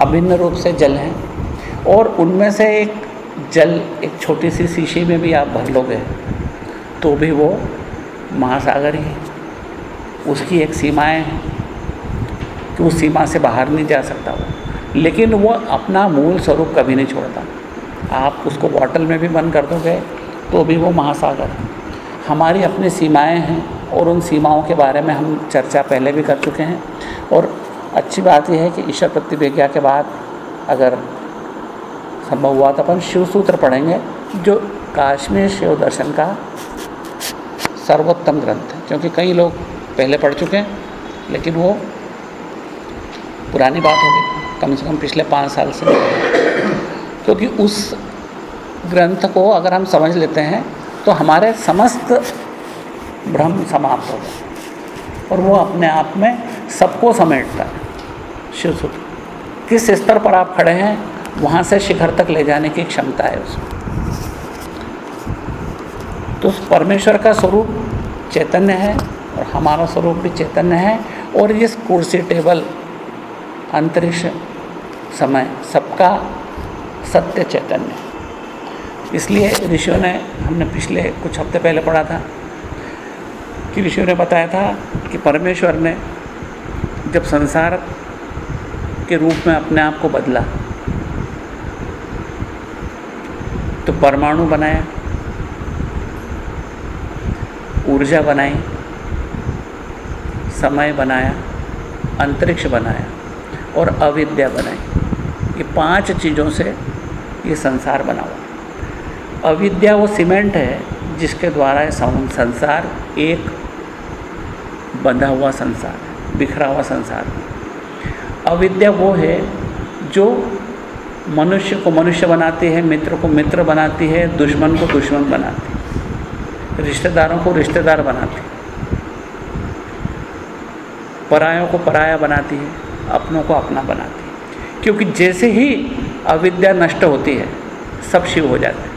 अभिन्न रूप से जल हैं और उनमें से एक जल एक छोटी सी शीशी में भी आप भर लोगे तो भी वो महासागर ही उसकी एक सीमाएँ हैं कि उस सीमा से बाहर नहीं जा सकता वो। लेकिन वो अपना मूल स्वरूप कभी नहीं छोड़ता। आप उसको बॉटल में भी बंद कर दोगे तो भी वो महासागर है। हमारी अपनी सीमाएँ हैं और उन सीमाओं के बारे में हम चर्चा पहले भी कर चुके हैं। और अच्छी बात यह है कि ईश्वर प्रतिभिज्ञा के बाद अगर संभव हुआ तो अपन शिव सूत्र पढ़ेंगे, जो काश्मीर शिव दर्शन का सर्वोत्तम ग्रंथ है। क्योंकि कई लोग पहले पढ़ चुके हैं, लेकिन वो पुरानी बात हो गई। कम से कम पिछले पाँच साल से। क्योंकि उस ग्रंथ को अगर हम समझ लेते हैं तो हमारे समस्त भ्रम समाप्त हो गए। और वो अपने आप में सबको समेटता है। शिव सूत्र किस स्तर पर आप खड़े हैं, वहाँ से शिखर तक ले जाने की क्षमता है उसमें। तो परमेश्वर का स्वरूप चैतन्य है, और हमारा स्वरूप भी चैतन्य है, और इस कुर्सी, टेबल, अंतरिक्ष समय, सबका सत्य चैतन्य इसलिए ऋषियों ने, हमने पिछले कुछ हफ़्ते पहले पढ़ा था कि ऋषियों ने बताया था कि परमेश्वर ने जब संसार के रूप में अपने आप को बदला तो परमाणु बनाया ऊर्जा बनाई, समय बनाया, अंतरिक्ष बनाया और अविद्या बनाई। ये पाँच चीज़ों से ये संसार बना हुआ। अविद्या वो सीमेंट है जिसके द्वारा संसार एक बंधा हुआ संसार है, बिखरा हुआ संसार अविद्या वो है जो मनुष्य को मनुष्य बनाती है, मित्र को मित्र बनाती है, दुश्मन को दुश्मन बनाती है, रिश्तेदारों को रिश्तेदार बनाती है, परायों को पराया बनाती है, अपनों को अपना बनाती है। क्योंकि जैसे ही अविद्या नष्ट होती है, सब शिव हो जाते हैं।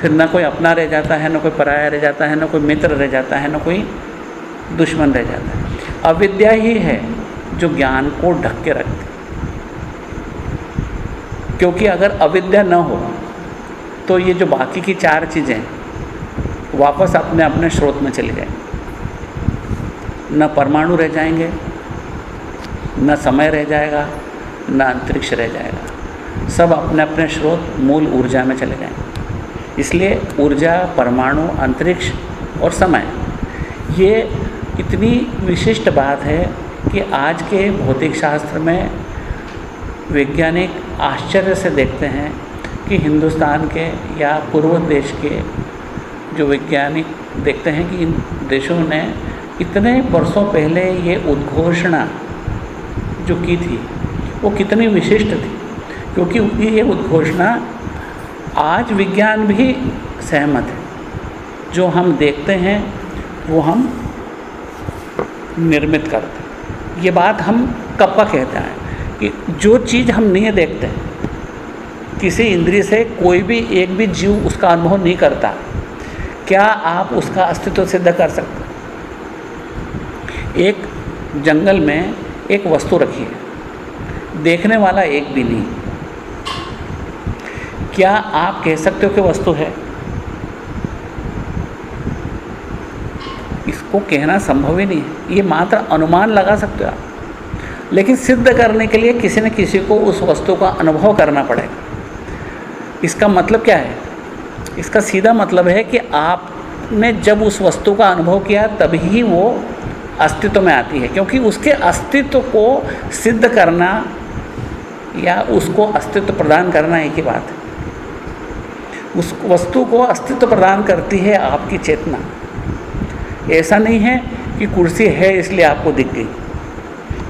फिर ना कोई अपना रह जाता है, न कोई पराया रह जाता है, ना कोई मित्र रह जाता है, न कोई दुश्मन रह जाता है। अविद्या ही है जो ज्ञान को ढक के रखती क्योंकि अगर अविद्या न हो तो ये जो बाकी की चार चीज़ें वापस अपने अपने स्रोत में चली जाएँगी। न परमाणु रह जाएँगे, न समय रह जाएगा, न अंतरिक्ष रह जाएगा। सब अपने अपने स्रोत मूल ऊर्जा में चले जाएँगे। इसलिए ऊर्जा, परमाणु, अंतरिक्ष और समय, ये इतनी विशिष्ट बात है कि आज के भौतिक शास्त्र में वैज्ञानिक आश्चर्य से देखते हैं कि हिंदुस्तान के या पूर्व देश के जो वैज्ञानिक देखते हैं कि इन देशों ने इतने वर्षों पहले ये उद्घोषणा जो की थी, वो कितनी विशिष्ट थी, क्योंकि ये उद्घोषणा आज विज्ञान भी सहमत है। जो हम देखते हैं, वो हम निर्मित करते हैं। ये बात हम कब का कहते हैं कि जो चीज़ हम नहीं देखते, किसी इंद्रिय से कोई भी, एक भी जीव उसका अनुभव नहीं करता, क्या आप उसका अस्तित्व सिद्ध कर सकते एक जंगल में एक वस्तु रखी है। देखने वाला एक भी नहीं। क्या आप कह सकते हो कि वस्तु है? इसको कहना संभव ही नहीं है। ये मात्र अनुमान लगा सकते हो आप। लेकिन सिद्ध करने के लिए किसी न किसी को उस वस्तु का अनुभव करना पड़ेगा। इसका मतलब क्या है? इसका सीधा मतलब है कि आपने जब उस वस्तु का अनुभव किया, तभी वो अस्तित्व में आती है। क्योंकि उसके अस्तित्व को सिद्ध करना या उसको अस्तित्व प्रदान करना एक ही बात है। उस वस्तु को अस्तित्व प्रदान करती है आपकी चेतना। ऐसा नहीं है कि कुर्सी है इसलिए आपको दिख गई।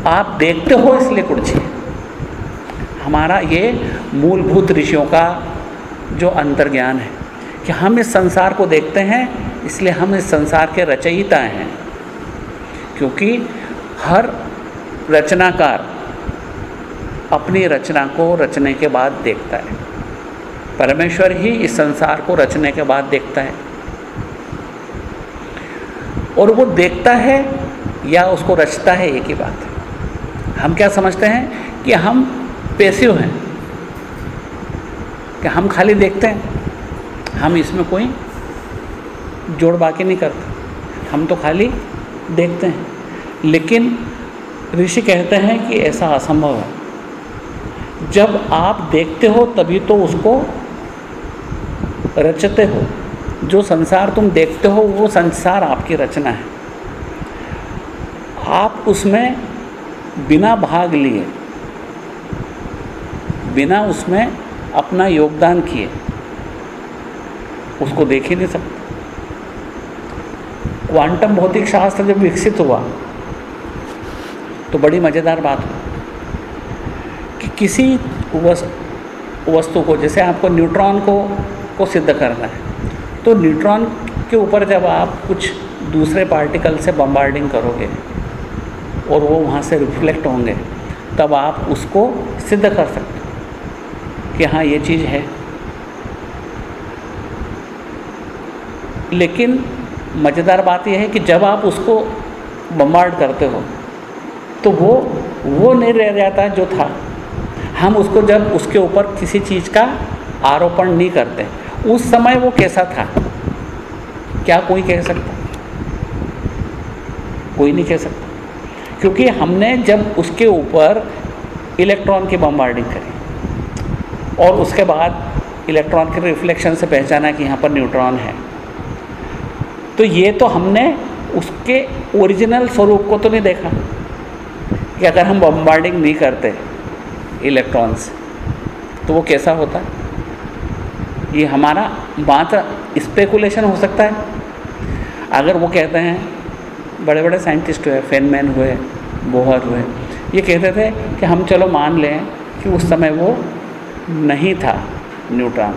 आप देखते हो इसलिए कुर्सी हमारा ये मूलभूत ऋषियों का जो अंतर्ज्ञान है कि हम इस संसार को देखते हैं, इसलिए हम इस संसार के रचयिता हैं। क्योंकि हर रचनाकार अपनी रचना को रचने के बाद देखता है। परमेश्वर ही इस संसार को रचने के बाद देखता है। और वो देखता है या उसको रचता है एक ही बात। है हम क्या समझते हैं कि हम पैसिव हैं, कि हम खाली देखते हैं, हम इसमें कोई जोड़ बाकी नहीं करते, हम तो खाली देखते हैं। लेकिन ऋषि कहते हैं कि ऐसा असंभव है। जब आप देखते हो तभी तो उसको रचते हो। जो संसार तुम देखते हो, वो संसार आपकी रचना है। आप उसमें बिना भाग लिए, बिना उसमें अपना योगदान किए, उसको देख ही नहीं सकते। क्वांटम भौतिक शास्त्र जब विकसित हुआ तो बड़ी मज़ेदार बात हुई कि किसी वस्तु को, जैसे आपको न्यूट्रॉन को को सिद्ध करना है। तो न्यूट्रॉन के ऊपर जब आप कुछ दूसरे पार्टिकल से बम्बार्डिंग करोगे और वो वहाँ से रिफ्लेक्ट होंगे, तब आप उसको सिद्ध कर सकते हो कि हाँ ये चीज़ है। लेकिन मज़ेदार बात यह है कि जब आप उसको बम्बार्ड करते हो तो वो वो नहीं रह जाता जो था। हम उसको जब उसके ऊपर किसी चीज़ का आरोपण नहीं करते उस समय वो कैसा था? क्या कोई कह सकता? कोई नहीं कह सकता। क्योंकि हमने जब उसके ऊपर इलेक्ट्रॉन की बम्बार्डिंग करी और उसके बाद इलेक्ट्रॉन के रिफ्लेक्शन से पहचाना कि यहाँ पर न्यूट्रॉन है तो ये तो हमने उसके ओरिजिनल स्वरूप को तो नहीं देखा कि अगर हम बम्बार्डिंग नहीं करते इलेक्ट्रॉन से तो वो कैसा होता? ये हमारा मात्र स्पेकुलेशन हो सकता है। अगर वो कहते हैं बड़े बड़े साइंटिस्ट हुए फेनमैन हुए बोहर हुए, ये कहते थे कि हम चलो मान लें कि उस समय वो नहीं था न्यूट्रॉन।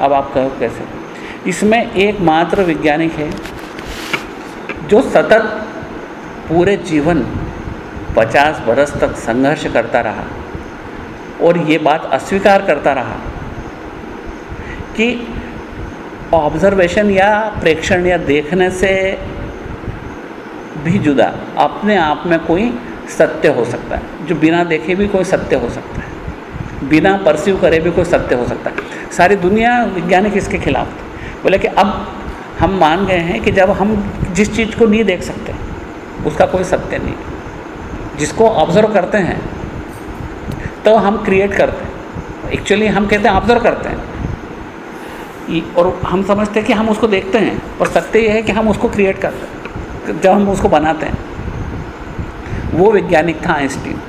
अब आप कहो कैसे? इसमें एकमात्र वैज्ञानिक है जो सतत पूरे जीवन 50 बरस तक संघर्ष करता रहा और ये बात अस्वीकार करता रहा। कि ऑब्जर्वेशन या प्रेक्षण या देखने से भी जुदा, अपने आप में कोई सत्य हो सकता है। जो बिना देखे भी कोई सत्य हो सकता है। बिना परस्यू करे भी कोई सत्य हो सकता है। सारी दुनिया वैज्ञानिक इसके खिलाफ थे। बोले कि अब हम मान गए हैं कि जब हम जिस चीज़ को नहीं देख सकते, उसका कोई सत्य नहीं। जिसको ऑब्ज़र्व करते हैं तो हम क्रिएट करते हैं। एक्चुअली हम कहते हैं ऑब्ज़र्व करते हैं। और हम समझते हैं कि हम उसको देखते हैं और सत्य यह है कि हम उसको क्रिएट करते हैं, जब हम उसको बनाते हैं। वो वैज्ञानिक था आइंस्टीन।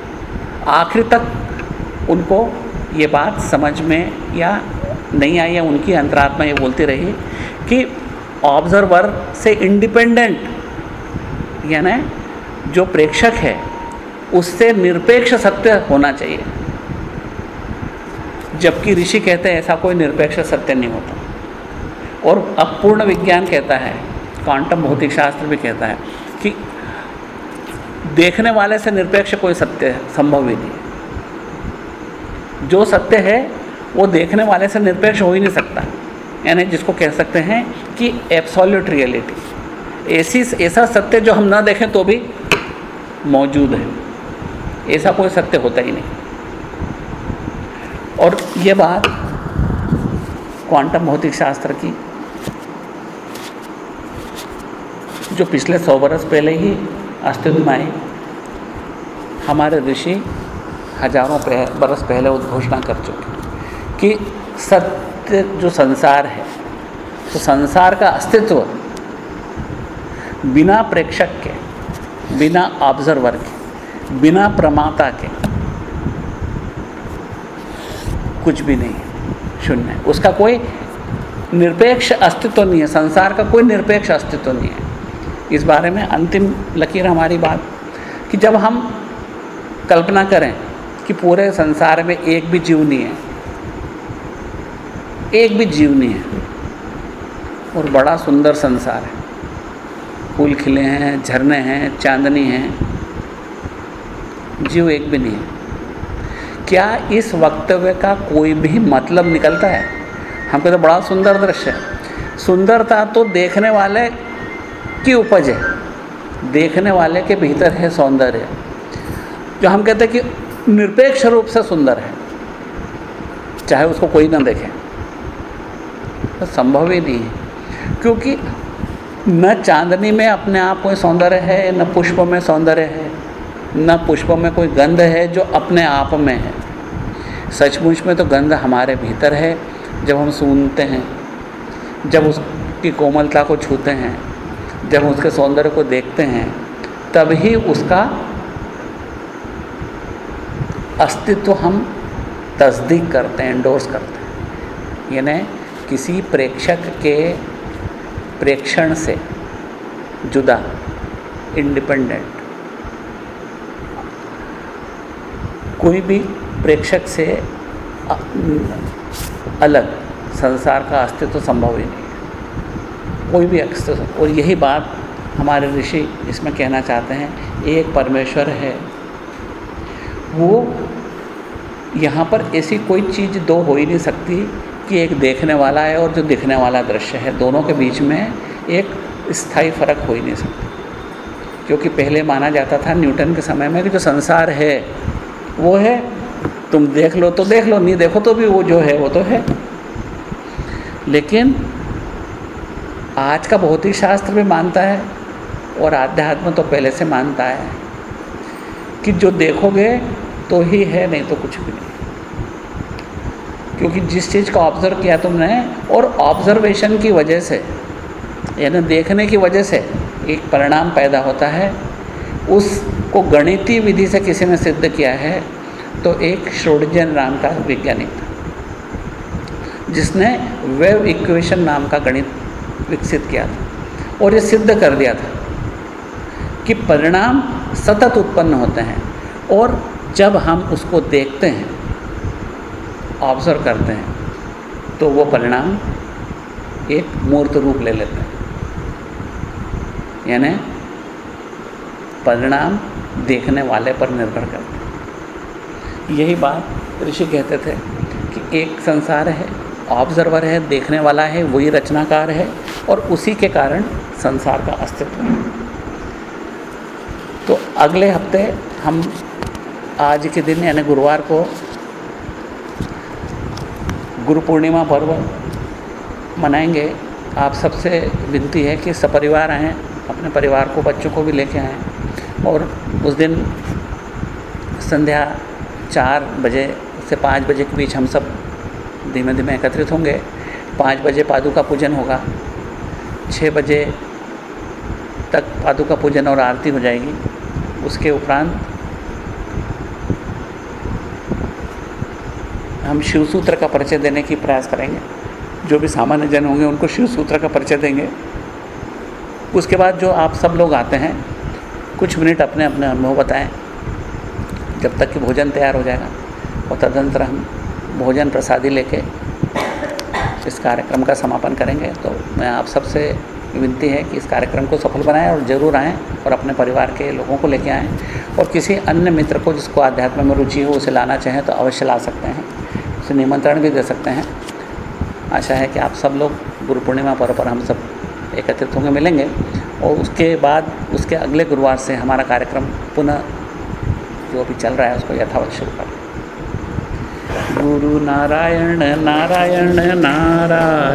आखिर तक उनको ये बात समझ में या नहीं आई या उनकी अंतरात्मा ये बोलती रही कि ऑब्जर्वर से इंडिपेंडेंट यानी जो प्रेक्षक है, उससे निरपेक्ष सत्य होना चाहिए। जबकि ऋषि कहते हैं, ऐसा कोई निरपेक्ष सत्य नहीं होता। और अपूर्ण विज्ञान कहता है क्वांटम भौतिक शास्त्र भी कहता है कि देखने वाले से निरपेक्ष कोई सत्य संभव ही नहीं जो सत्य है, वो देखने वाले से निरपेक्ष हो ही नहीं सकता। यानी जिसको कह सकते हैं कि एब्सोल्यूट रियलिटी ऐसी, ऐसा सत्य जो हम ना देखें तो भी मौजूद है। ऐसा कोई सत्य होता ही नहीं। और ये बात क्वांटम भौतिक शास्त्र की जो पिछले सौ बरस पहले ही अस्तित्व में आई, हमारे ऋषि हज़ारों बरस पहले उद्घोषणा कर चुके कि सत्य जो संसार है तो संसार का अस्तित्व बिना प्रेक्षक के, बिना ऑब्जर्वर के, बिना प्रमाता के कुछ भी नहीं है, शून्य उसका कोई निरपेक्ष अस्तित्व नहीं है, संसार का कोई निरपेक्ष अस्तित्व नहीं है। इस बारे में अंतिम लकीर हमारी बात कि जब हम कल्पना करें कि पूरे संसार में एक भी जीव नहीं है, एक भी जीव नहीं है, और बड़ा सुंदर संसार है। फूल खिले हैं, झरने हैं, चांदनी हैं, जीव एक भी नहीं है। क्या इस वक्तव्य का कोई भी मतलब निकलता है? हमको तो बड़ा सुंदर दृश्य है। सुंदरता तो देखने वाले की उपज है। देखने वाले के भीतर है सौंदर्य। जो हम कहते हैं कि निरपेक्ष रूप से सुंदर है, चाहे उसको कोई ना देखे। तो संभव ही नहीं है। क्योंकि न चांदनी में अपने आप कोई सौंदर्य है, न पुष्प में सौंदर्य है, न पुष्प में कोई गंध है जो अपने आप में है। सचमुच में तो गंध हमारे भीतर है। जब हम सुनते हैं, जब उसकी कोमलता को छूते हैं जब उसके सौंदर्य को देखते हैं, तभी उसका अस्तित्व हम तस्दीक करते हैं इंडोर्स करते हैं। यानी किसी प्रेक्षक के प्रेक्षण से जुदा इंडिपेंडेंट कोई भी प्रेक्षक से अलग, संसार का अस्तित्व संभव ही नहीं। कोई भी अस्तित्व और यही बात हमारे ऋषि इसमें कहना चाहते हैं, एक परमेश्वर है। वो यहाँ पर ऐसी कोई चीज़ दो हो ही नहीं सकती कि एक देखने वाला है और जो दिखने वाला दृश्य है। दोनों के बीच में एक स्थायी फ़र्क हो ही नहीं सकता। क्योंकि पहले माना जाता था न्यूटन के समय में कि जो संसार है, वो है, तुम देख लो तो देख लो, नहीं देखो तो भी वो जो है, वो तो है। लेकिन आज का भौतिक शास्त्र भी मानता है और आध्यात्म तो पहले से मानता है कि जो देखोगे तो ही है, नहीं तो कुछ भी नहीं। क्योंकि जिस चीज़ को ऑब्ज़र्व किया तुमने और ऑब्ज़र्वेशन की वजह से, यानी देखने की वजह से एक परिणाम पैदा होता है, उसको गणितीय विधि से किसी ने सिद्ध किया है तो एक श्रोडजन नाम का वैज्ञानिक था, जिसने वेव इक्वेशन नाम का गणित विकसित किया था और ये सिद्ध कर दिया था कि परिणाम सतत उत्पन्न होते हैं और जब हम उसको देखते हैं ऑब्ज़र्व करते हैं तो वो परिणाम एक मूर्त रूप ले लेते हैं। यानी परिणाम देखने वाले पर निर्भर करते हैं। यही बात ऋषि कहते थे कि एक संसार है ऑब्जर्वर है, देखने वाला है, वही रचनाकार है और उसी के कारण संसार का अस्तित्व है। तो अगले हफ़्ते हम आज के दिन यानी गुरुवार को गुरु पूर्णिमा पर्व मनाएँगे। आप सबसे विनती है कि सपरिवार आएँ अपने परिवार को, बच्चों को भी लेके आएँ और उस दिन संध्या चार बजे से पाँच बजे के बीच हम सब धीमे धीमे एकत्रित होंगे। पाँच बजे पादुका पूजन होगा। छः बजे तक पादुका पूजन और आरती हो जाएगी। उसके उपरांत हम शिव सूत्र का परिचय देने की प्रयास करेंगे। जो भी सामान्य जन होंगे, उनको शिव सूत्र का परिचय देंगे। उसके बाद जो आप सब लोग आते हैं, कुछ मिनट अपने अपने अनुभव बताएँ, जब तक कि भोजन तैयार हो जाएगा। और तदनंतर हम भोजन प्रसादी लेके इस कार्यक्रम का समापन करेंगे। तो मैं आप सबसे विनती है कि इस कार्यक्रम को सफल बनाएँ और ज़रूर आएँ और अपने परिवार के लोगों को लेके आएँ और किसी अन्य मित्र को जिसको अध्यात्म में रुचि हो उसे लाना चाहें तो अवश्य ला सकते हैं। उसे निमंत्रण भी दे सकते हैं। आशा है कि आप सब लोग गुरु पूर्णिमा पर्व पर हम सब एकत्रित होंगे, मिलेंगे और उसके बाद उसके अगले गुरुवार से हमारा कार्यक्रम पुनः जो अभी चल रहा है उसको यथावत शुरू कर। गुरु नारायण नारायण नारायण।